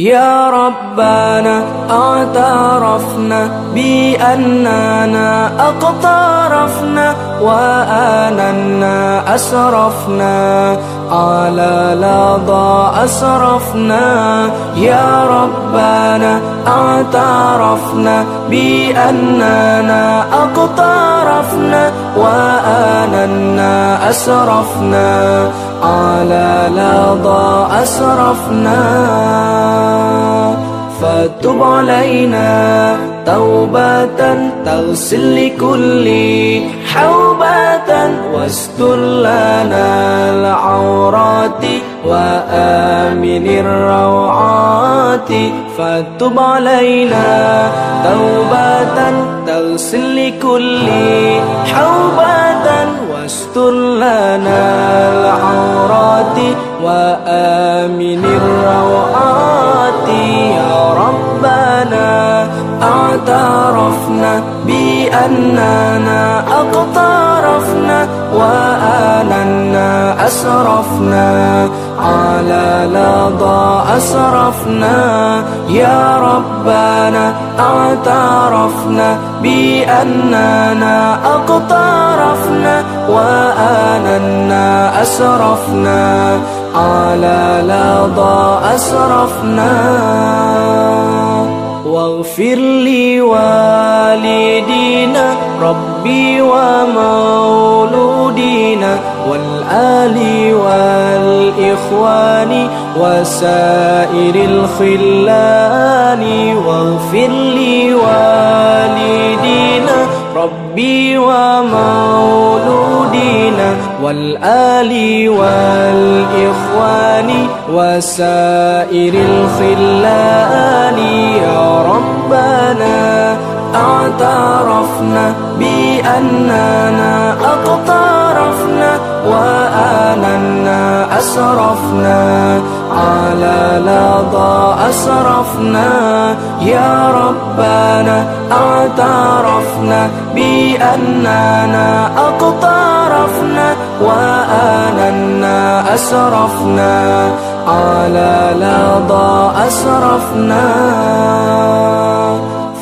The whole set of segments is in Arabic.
يا ربنا اعترفنا بأننا أقترفنا وآننا أسرفنا على لظى أسرفنا. يا ربنا اعترفنا بأننا أقترفنا وآننا أسرفنا. على لظى أسرفنا فتب علينا توبة تغسل لكل حوبة واستر لنا العورات وآمن الروعات. فتب علينا توبة تغسل لكل حوبة واستر لنا وآمن الروعات يا ربنا. أعترفنا بأننا أقترفنا وآننا أسرفنا. على لظى أسرفنا. يا ربنا أعترفنا بأننا أقترفنا وآننا أسرفنا على لظى أسرفنا. واغفر لي والدينا ربي ومولودينا والآل والإخوان وسائر الخلان والآل والإخوان وسائر الخلان. يا ربنا اعترفنا بأننا أقترفنا وآننا أسرفنا على لظى أسرفنا يا ربنا اعترفنا بأننا أقترفنا وآننا أسرفنا على لظى أسرفنا.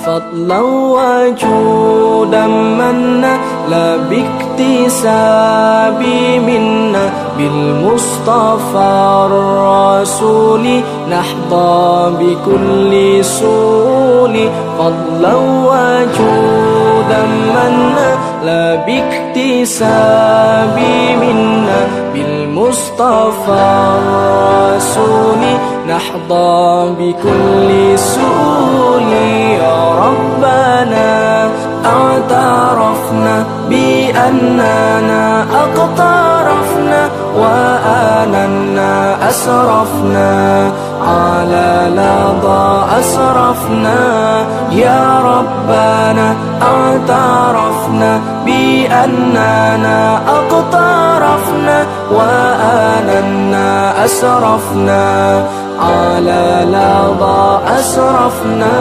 فضلا وجودا منا لا باكتساب منا بالمصطفى الرسول نحظى بكل سول فضلا وجودا منا لا باكتساب منا بالمصطفى الرسول نحظى بكل سول يا ربنا اعترفنا بأننا أقترفنا وآننا أسرفنا على لظى أسرفنا. يا ربنا اعترفنا بأننا أقترفنا وآننا أسرفنا على لظى أسرفنا.